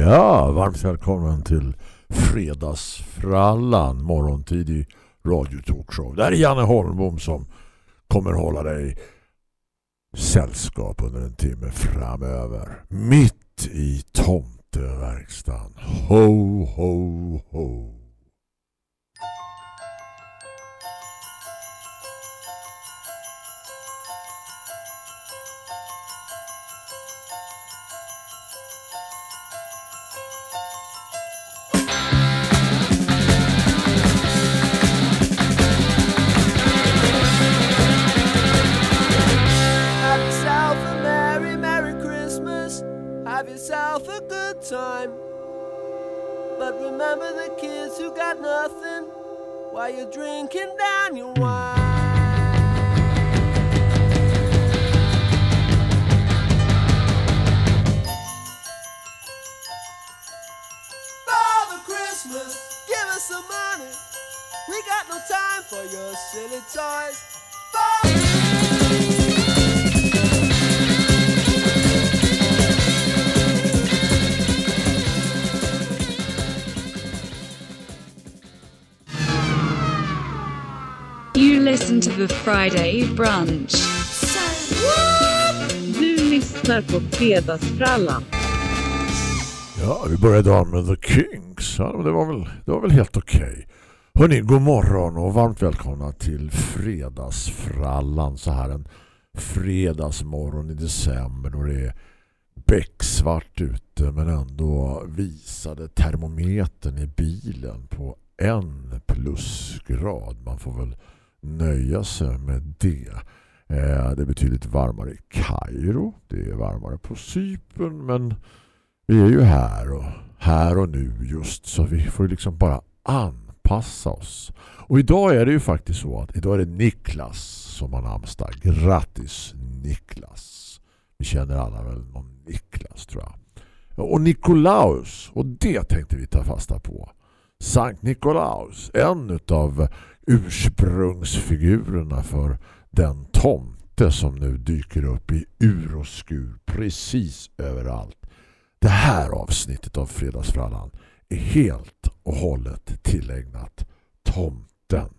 Ja, varmt välkommen till Fredagsfrallan, morgontidig radiotalkshow. Det här är Janne Holmbom som kommer hålla dig sällskap under en timme framöver. Mitt i tomteverkstan. Ho, ho, ho. Time for your silly toys. Father You listen to the Friday brunch. Du lyssnar på Fredagsfrallan. Ja, vi börjar idag med The Kings. Ja, men det, var väl, det var väl helt okej. Hörrni, god morgon och varmt välkomna till Fredagsfrallan. Så här en fredagsmorgon i december då det är becksvart ute men ändå visade termometern i bilen på en plusgrad. Man får väl nöja sig med det. Eh, det är betydligt varmare i Kairo. Det är varmare på Cypern men vi är ju här och här och nu just så vi får liksom bara anpassa oss. Och idag är det ju faktiskt så att idag är det Niklas som har namnsdag. Grattis Niklas. Vi känner alla väl någon Niklas tror jag. Och Nikolaus, och det tänkte vi ta fasta på. Sankt Nikolaus, en av ursprungsfigurerna för den tomte som nu dyker upp i ur och skur precis överallt. Det här avsnittet av Fredagsfrallan helt och hållet tillägnat tomten.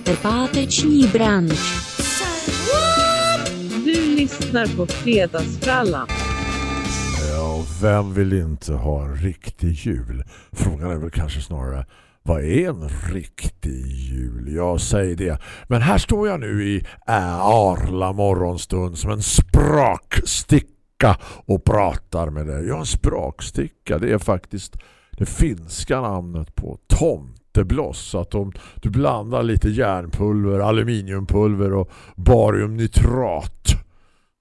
Páteční brunch. Du lyssnar på Fredagsfrallan. Ja, vem vill inte ha en riktig jul? Frågan är väl kanske snarare vad är en riktig jul? Jag säger det. Men här står jag nu i Arla morgonstund som en spraksticka och pratar med dig. Ja, en spraksticka. Det är faktiskt det finska namnet på jättebloss Så att om du blandar lite järnpulver, aluminiumpulver och bariumnitrat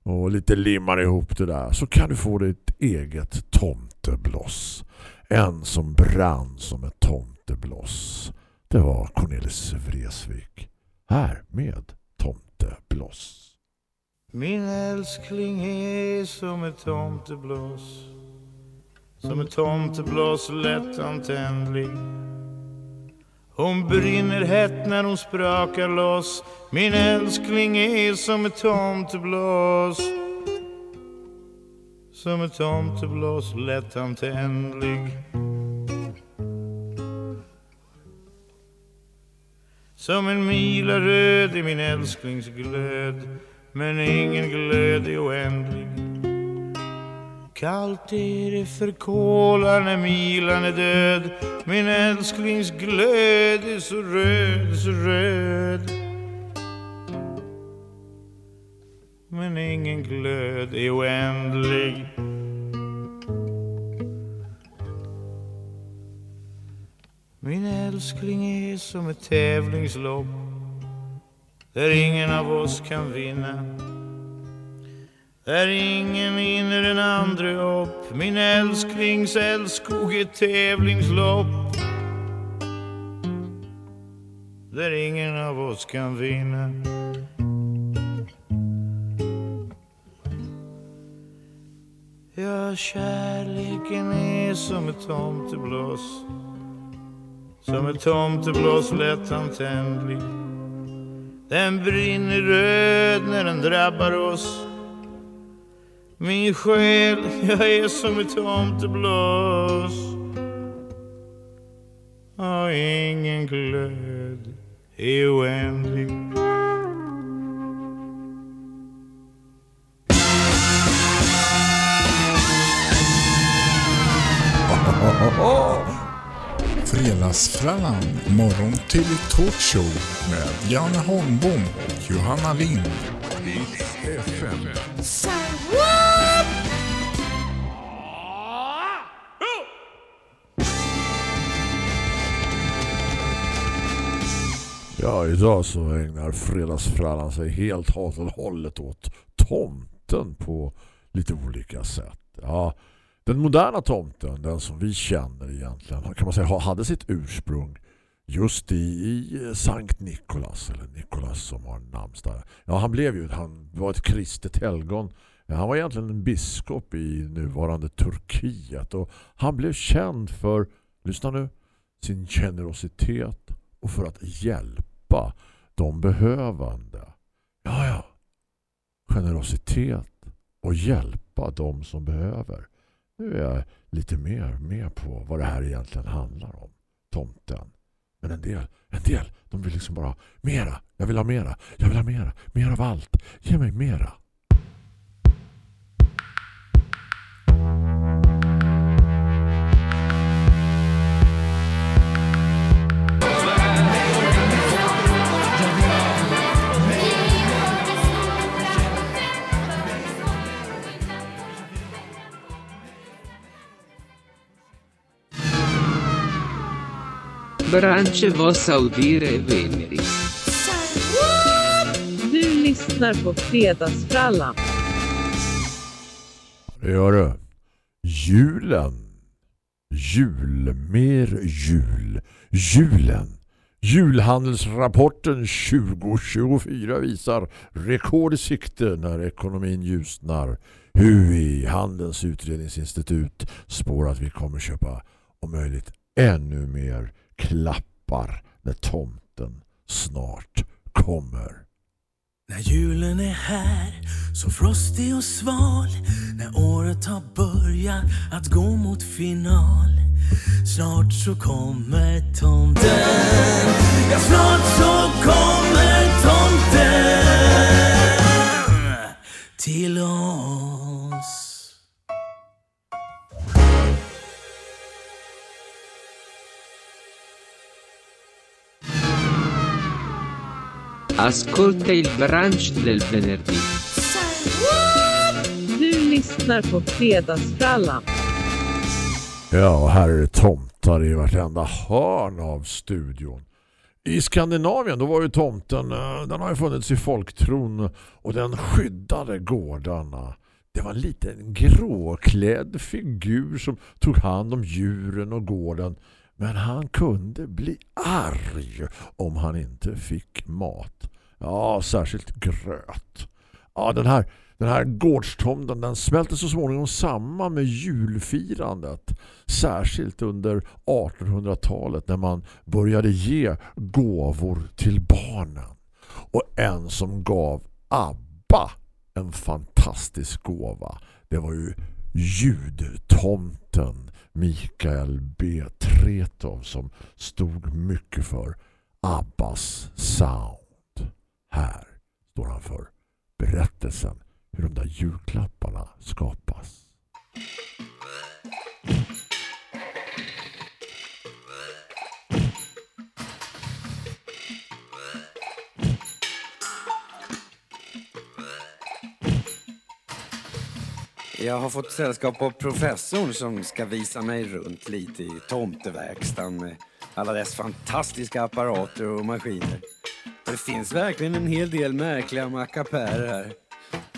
och lite limmar ihop det där så kan du få ditt eget tomtebloss. En som brann som ett tomtebloss. Det var Cornelis Vreeswijk. Här med tomtebloss. Min älskling är som ett tomteblås Som ett tomteblås lättantändlig hon brinner hett när hon sprakar loss. Min älskling är som ett tomteblås. Som ett tomteblås lättantändlig Som en mila röd i min älsklings glöd. Men ingen glöd är oändlig. Kallt är det för kolan när milan är död. Min älsklings glöd är så röd, så röd. Men ingen glöd är oändlig. Min älskling är som ett tävlingslopp Där ingen av oss kan vinna. Där ingen vinner den andre upp. Min älsklings älskog är ett tävlingslopp. Där ingen av oss kan vinna. Ja, kärleken är som ett tomteblås som ett tomteblås lättantändlig Den brinner röd när den drabbar oss. Min själ, jag är som ett tomteblås Och ingen glöd är oändlig Fredagsfrallan, morgon till talkshow med Janne Holmbom och Johanna Lind. Ja, idag så ägnar fredagsfrallan sig helt och hållet åt tomten på lite olika sätt. Ja, den moderna tomten, den som vi känner egentligen, kan man säga hade sitt ursprung just i, i Sankt Nikolas, eller Nikolas som har namnsdag. Ja, han blev ju, han var ett kristet helgon. Ja, han var egentligen en biskop i nuvarande Turkiet och han blev känd för, lyssna nu, sin generositet och för att hjälpa de behövande. Ja, ja. Generositet och hjälpa de som behöver. Nu är jag lite mer med på vad det här egentligen handlar om. Tomten. Men en del, en del, de vill liksom bara mera. Jag vill ha mera. Jag vill ha mera. Mer av allt. Ge mig mera. Branche vos audire veneri. Du lyssnar på Fredagsfrallan. Det gör du. Julen. Jul. Mer jul. Julen. Julhandelsrapporten 2024 visar rekord i sikte när ekonomin ljusnar. HUI, Handelns utredningsinstitut, spår att vi kommer köpa om möjligt ännu mer klappar när tomten snart kommer. När julen är här, så frostig och sval. När året har börjat att gå mot final. Snart så kommer tomten. Ja, snart så kommer tomten. Ascolta il brunch del venerdì. Du lyssnar på Fredagsfrallan. Ja, här är det tomtar i vartenda hörn av studion. I Skandinavien då var ju tomten, eh, den har ju funnits i folktron och den skyddade gårdarna. Det var en liten gråklädd figur som tog hand om djuren och gården. Men han kunde bli arg om han inte fick mat. Ja, särskilt gröt. Ja, den här, den här gårdstomten den smälte så småningom samman med julfirandet. Särskilt under 1800-talet när man började ge gåvor till barnen. Och en som gav ABBA en fantastisk gåva. Det var ju ljudtomten Mikael B. Tretov som stod mycket för Abbas sound. Här står han för berättelsen hur de där julklapparna skapas. Jag har fått sällskap av professorn som ska visa mig runt lite i tomteverkstan med alla dess fantastiska apparater och maskiner. Det finns verkligen en hel del märkliga mackapärer här.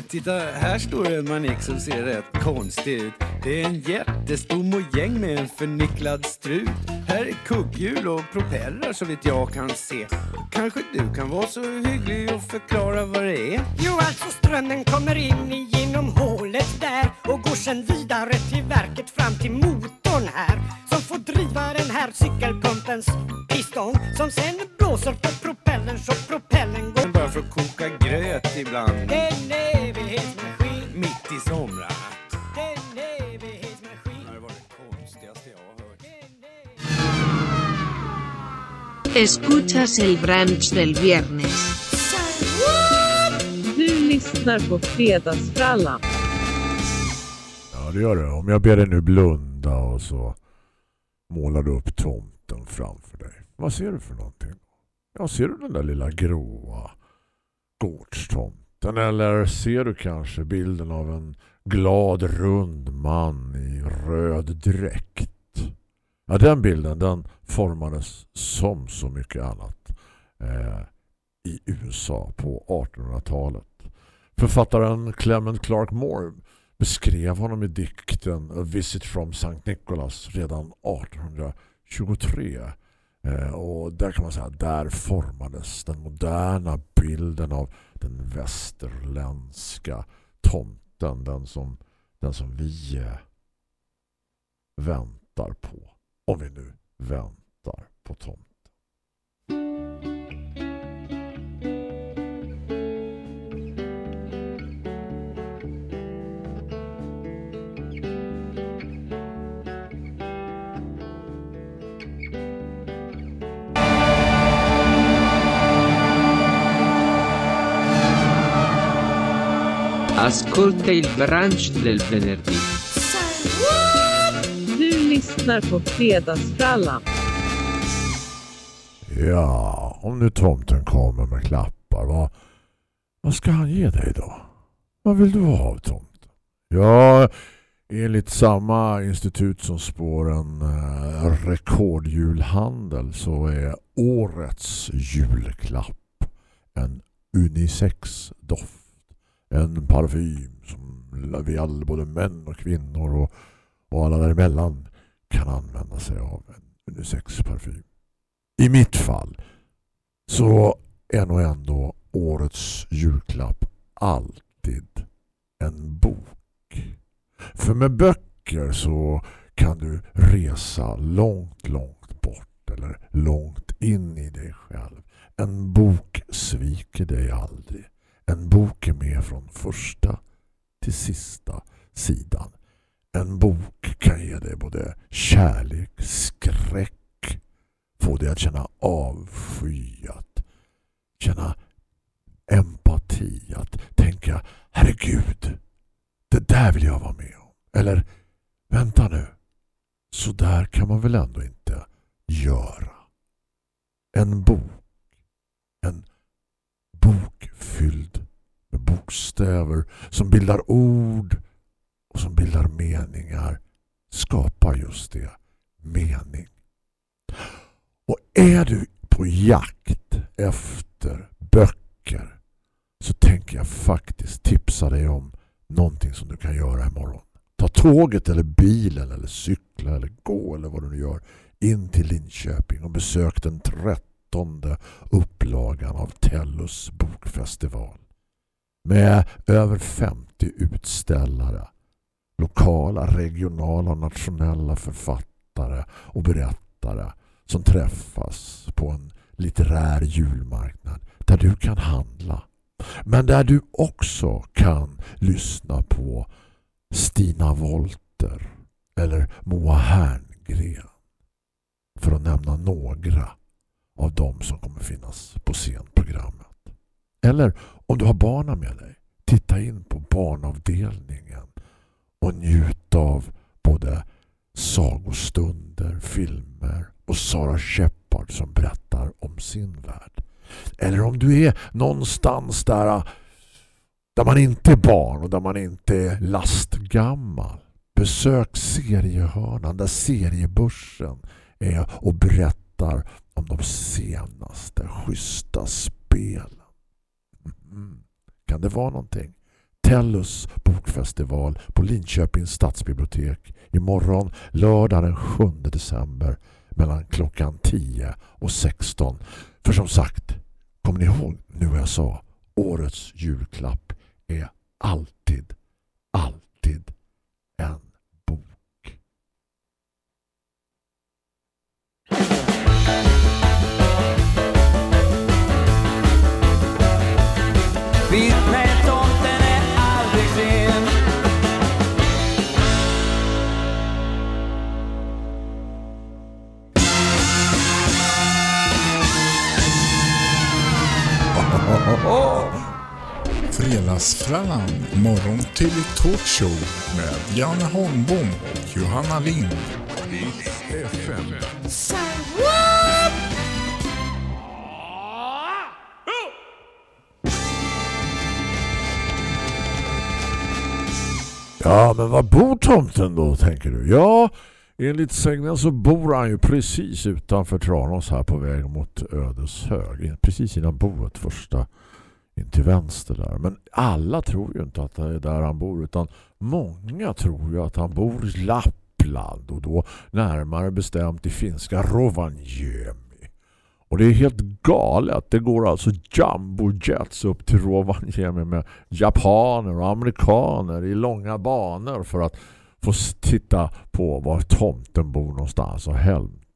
Titta, här står en manik som ser rätt konstig ut. Det är en jättestor mojäng med en förnicklad strut. Här är kugghjul och propellrar så vitt jag kan se. Kanske du kan vara så hygglig och förklara vad det är? Jo, alltså strömmen kommer in genom hålet där och går sen vidare till verket fram till motorn här får driva den här cykelpumpens piston som sen blåser på propellern så propellern går Bara för att koka gröt ibland. Det är en evighetsmaskin, Mitt i somrarna. det är en evighetsmaskin. Det var det konstigaste jag har hört. Escuchas el brunch del viernes. Du lyssnar på Fredagsfrallan. Ja, det gör det. Om jag ber dig nu blunda och så målar du upp tomten framför dig. Vad ser du för någonting? Ja, ser du den där lilla gråa gårdstomten? Eller ser du kanske bilden av en glad rund man i röd dräkt? Ja, den bilden den formades som så mycket annat eh, i USA på 1800-talet. Författaren Clement Clark Moore beskrev honom i dikten A Visit from St. Nicholas redan 1823. Eh, och där kan man säga där formades den moderna bilden av den västerländska tomten. Den som, den som vi eh, väntar på. Om vi nu väntar på tomten. Ascolta il brunch del venerdì. Du lyssnar på Fredagsfrallan. Ja, om nu tomten kommer med klappar, vad, vad ska han ge dig då? Vad vill du ha av tomten? Ja, enligt samma institut som spår en eh, rekordjulhandel så är årets julklapp en unisex-doft. En parfym som vi alla, både män och kvinnor och, och alla däremellan kan använda sig av en unisexparfym. I mitt fall så är nog ändå årets julklapp alltid en bok. För med böcker så kan du resa långt, långt bort eller långt in i dig själv. En bok sviker dig aldrig. En bok är med från första till sista sidan. En bok kan ge dig både kärlek, skräck, få dig att känna avsky, att känna empati, att tänka herregud, det där vill jag vara med om. Eller vänta nu, så där kan man väl ändå inte göra. En bok, en bok fylld med bokstäver som bildar ord och som bildar meningar skapar just det, mening. Och är du på jakt efter böcker så tänker jag faktiskt tipsa dig om någonting som du kan göra imorgon. Ta tåget eller bilen eller cykla eller gå eller vad du nu gör in till Linköping och besök den trettonde upplagan av Tellus bokfestival. Med över 50 utställare, lokala, regionala och nationella författare och berättare som träffas på en litterär julmarknad där du kan handla. Men där du också kan lyssna på Stina Volter eller Moa Herngren för att nämna några av dem som kommer finnas på scenprogrammet. Eller om du har barnen med dig, titta in på barnavdelningen och njut av både sagostunder, filmer och Sara Shepard som berättar om sin värld. Eller om du är någonstans där, där man inte är barn och där man inte är lastgammal. Besök seriehörnan där seriebörsen är och berättar om de senaste schyssta spelen. Mm. Kan det vara någonting? Tellus bokfestival på Linköpings stadsbibliotek imorgon lördag den 7 december mellan klockan 10 och 16. För som sagt, kommer ni ihåg nu vad jag sa? Årets julklapp är alltid, alltid en Fredagsfrallan, morgon till talkshow med Janne Holmbom och Johanna Lind. FM. Ja, men var bor tomten då, tänker du? Ja, enligt sägnen så bor han ju precis utanför Tranås här på väg mot Ödeshög. Precis innan boet första in till vänster där. Men alla tror ju inte att det är där han bor utan många tror ju att han bor i Lappland och då närmare bestämt i finska Rovaniemi. Och det är helt galet. Det går alltså jumbo-jets upp till Rovaniemi med japaner och amerikaner i långa banor för att få titta på var tomten bor någonstans och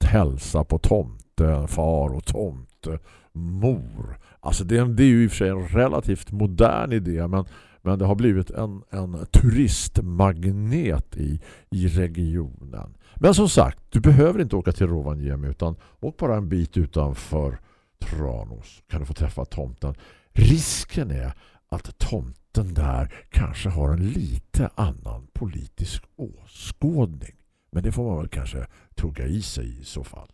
hälsa på tomtefar och tomte mor. Alltså det är, det är ju i och för sig en relativt modern idé men, men det har blivit en, en turistmagnet i, i regionen. Men som sagt, du behöver inte åka till Rovaniemi utan åk bara en bit utanför Tranås kan du få träffa tomten. Risken är att tomten den där kanske har en lite annan politisk åskådning. Men det får man väl kanske tugga i sig i så fall.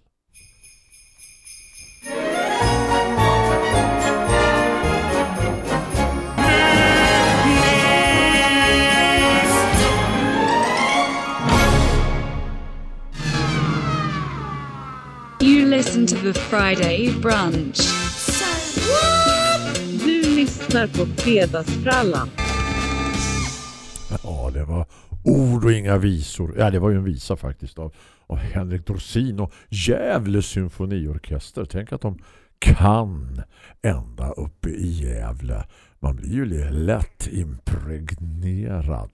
You listen to the Friday brunch. Lyssnar på Fredagsfrallan. Ja, det var ord och inga visor. Ja, det var ju en visa faktiskt av, av Henrik Dorsin och Gävle symfoniorkester. Tänk att de kan ända uppe i Gävle. Man blir ju lätt impregnerad.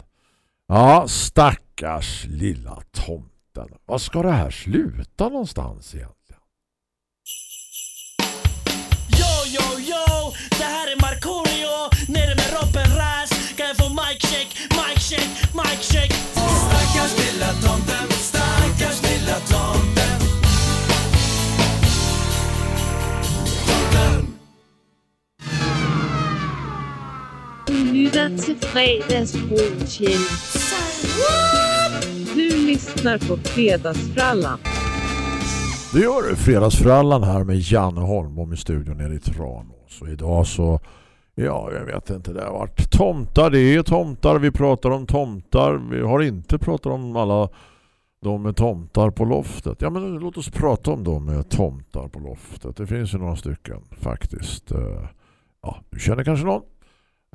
Ja, stackars lilla tomten. Vad ska det här sluta någonstans egentligen? Yo, yo, yo, det här mic check Stackars lilla tomten, stackars lilla tomten Tomten Lytter til fredagsbrunchen. Du lyssnar på Fredagsfrallan. Det gör du. Fredagsfrallan här med Janne Holmbom i studion nere i Tranås. Och idag så, ja jag vet inte, det har varit tomtar. Det är tomtar, vi pratar om tomtar. Vi har inte pratat om alla de med tomtar på loftet. Ja men låt oss prata om de med tomtar på loftet. Det finns ju några stycken faktiskt. Eh, ja, du känner kanske någon.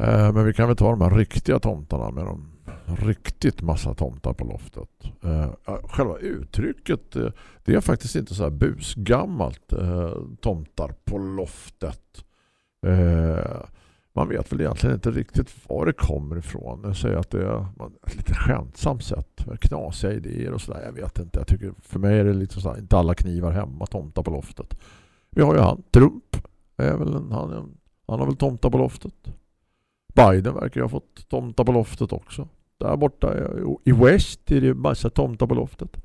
Eh, men vi kan väl ta de här riktiga tomtarna med de riktigt massa tomtar på loftet. Eh, själva uttrycket det är faktiskt inte så här busgammalt tomtar på loftet. Man vet väl egentligen inte riktigt var det kommer ifrån. Jag säger att det är ett lite skämtsamt sätt. Knasiga idéer och sådär. Jag vet inte. Jag tycker för mig är det lite sådär, inte alla knivar hemma, tomtar på loftet. Vi har ju han, Trump. Är väl en, han, är en- han har väl tomtar på loftet. Biden verkar ju ha fått tomtar på loftet också. Där borta i- West är det ju massa tomtar på loftet.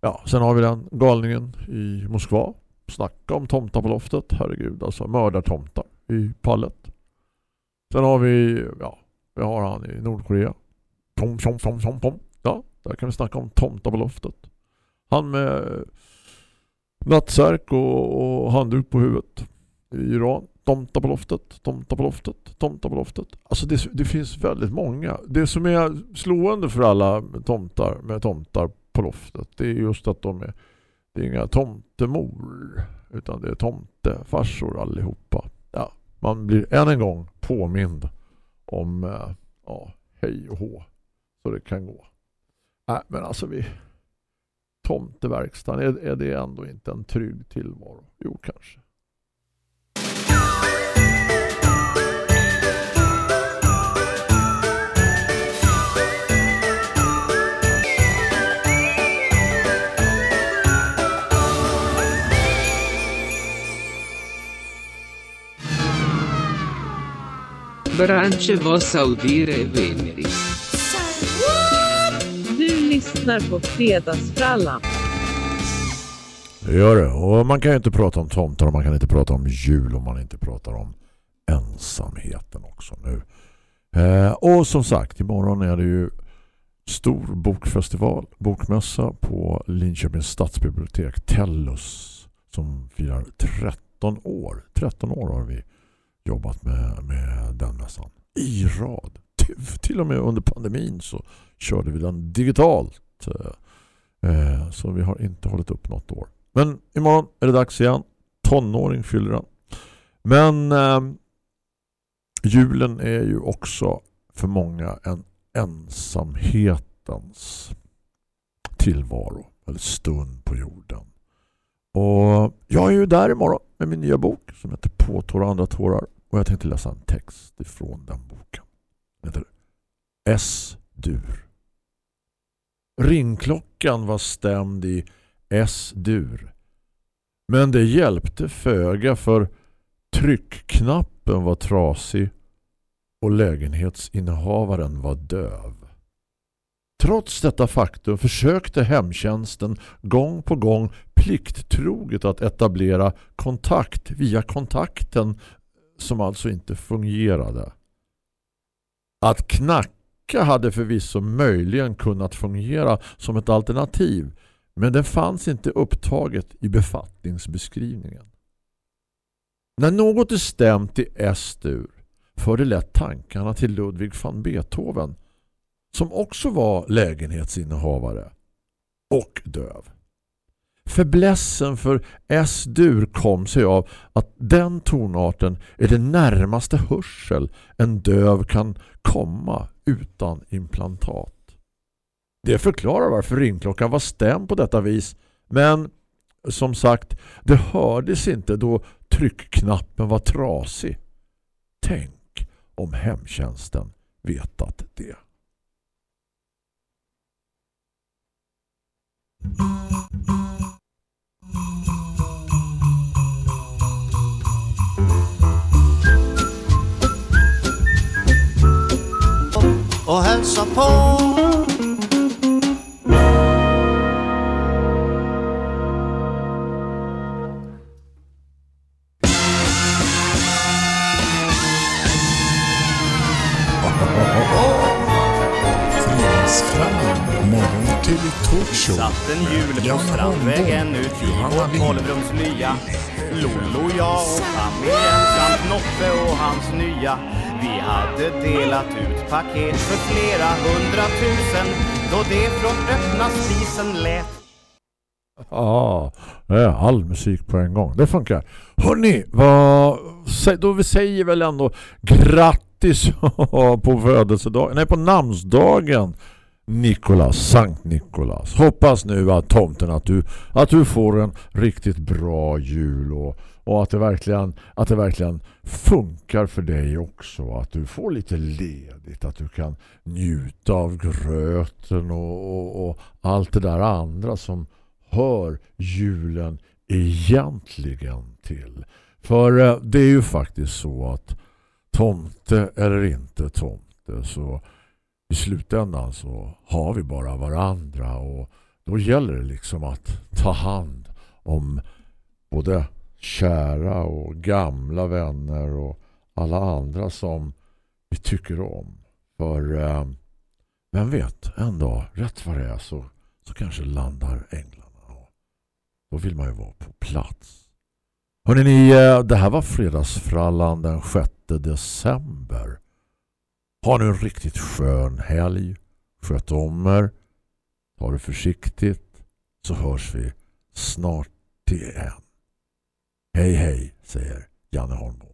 Ja, sen har vi den galningen i Moskva. snacka om tomtar på loftet. Herregud, alltså mördartomtar i pallet. Sen har vi, ja, vi har han i Nordkorea. Tom, tom, tom, tom, tom. Ja, där kan vi snacka om tomtar på loftet. Han med nattsärk och, och handduk på huvudet i Iran. Tomta på loftet, tomta på loftet, tomta på loftet. Alltså det, det finns väldigt många. Det som är slående för alla tomtar med tomtar på loftet det är just att de är, det är inga tomtemor utan det är tomtefarsor allihopa. Ja, man blir än en gång påmind om eh, ja, hej och hå så det kan gå. Nej, men alltså vi tomteverkstan, är, är det ändå inte en trygg tillvaro? Jo, kanske. Branche vossa audire veneri. Du lyssnar på Fredagsfrallan. Det gör det. Och man kan ju inte prata om tomtar och man kan inte prata om jul om man inte pratar om ensamheten också nu. Eh, och som sagt, imorgon är det ju stor bokfestival, bokmässa på Linköpings stadsbibliotek Tellus som firar 13 år. 13 år har vi jobbat med, med den mässan. I rad. Till, till och med under pandemin så körde vi den digitalt. Eh, eh, så vi har inte hållit upp något år. Men imorgon är det dags igen. Tonåring fyller den. Men eh, julen är ju också för många en ensamhetens tillvaro eller stund på jorden. Och jag är ju där imorgon med min nya bok som heter På tårar och andra tårar och jag tänkte läsa en text ifrån den boken. Den heter S-dur. Ringklockan var stämd i S-dur. Men det hjälpte föga för tryckknappen var trasig och lägenhetsinnehavaren var döv. Trots detta faktum försökte hemtjänsten gång på gång plikttroget att etablera kontakt via kontakten som alltså inte fungerade. Att knacka hade förvisso möjligen kunnat fungera som ett alternativ men det fanns inte upptaget i befattningsbeskrivningen. När något är stämt i S-dur för det lätt tankarna till Ludwig van Beethoven som också var lägenhetsinnehavare och döv. Förblässen för S-dur kom sig av att den tonarten är det närmaste hörsel en döv kan komma utan implantat. Det förklarar varför ringklockan var stämd på detta vis men som sagt, det hördes inte då tryckknappen var trasig. Tänk om hemtjänsten vetat det. Och hälsa på talkshow. Satt en jul på Strandvägen ut i vårt Lind. tolvrums nya Lollo, jag och familjen samt Noppe och hans nya Vi hade delat ut paket för flera hundratusen Då det från öppna spisen lät Ja, är all musik på en gång. Det funkar. Hörrni, vad, då vi säger väl ändå grattis på födelsedagen, nej på namnsdagen Nikolas, Sankt Nikolas. Hoppas nu att tomten att du, att du får en riktigt bra jul och, och att, det verkligen, att det verkligen funkar för dig också. Att du får lite ledigt, att du kan njuta av gröten och, och, och allt det där andra som hör julen egentligen till. För eh, det är ju faktiskt så att tomte eller inte tomte så i slutändan så har vi bara varandra och då gäller det liksom att ta hand om både kära och gamla vänner och alla andra som vi tycker om. För eh, vem vet, en dag, rätt vad det är så, så kanske landar änglarna. Och då vill man ju vara på plats. Hörrni, ni, det här var fredagsfrallan den 6 december. Ha nu en riktigt skön helg. Sköt om er. Ta det försiktigt. Så hörs vi snart igen. Hej hej, säger Janne Holmbom.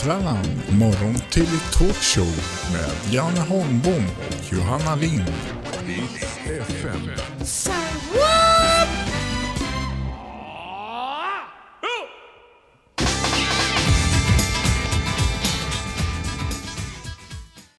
Fredagsfrallan, morgon till talkshow med Janne Holmbom och Johanna Lind. FM.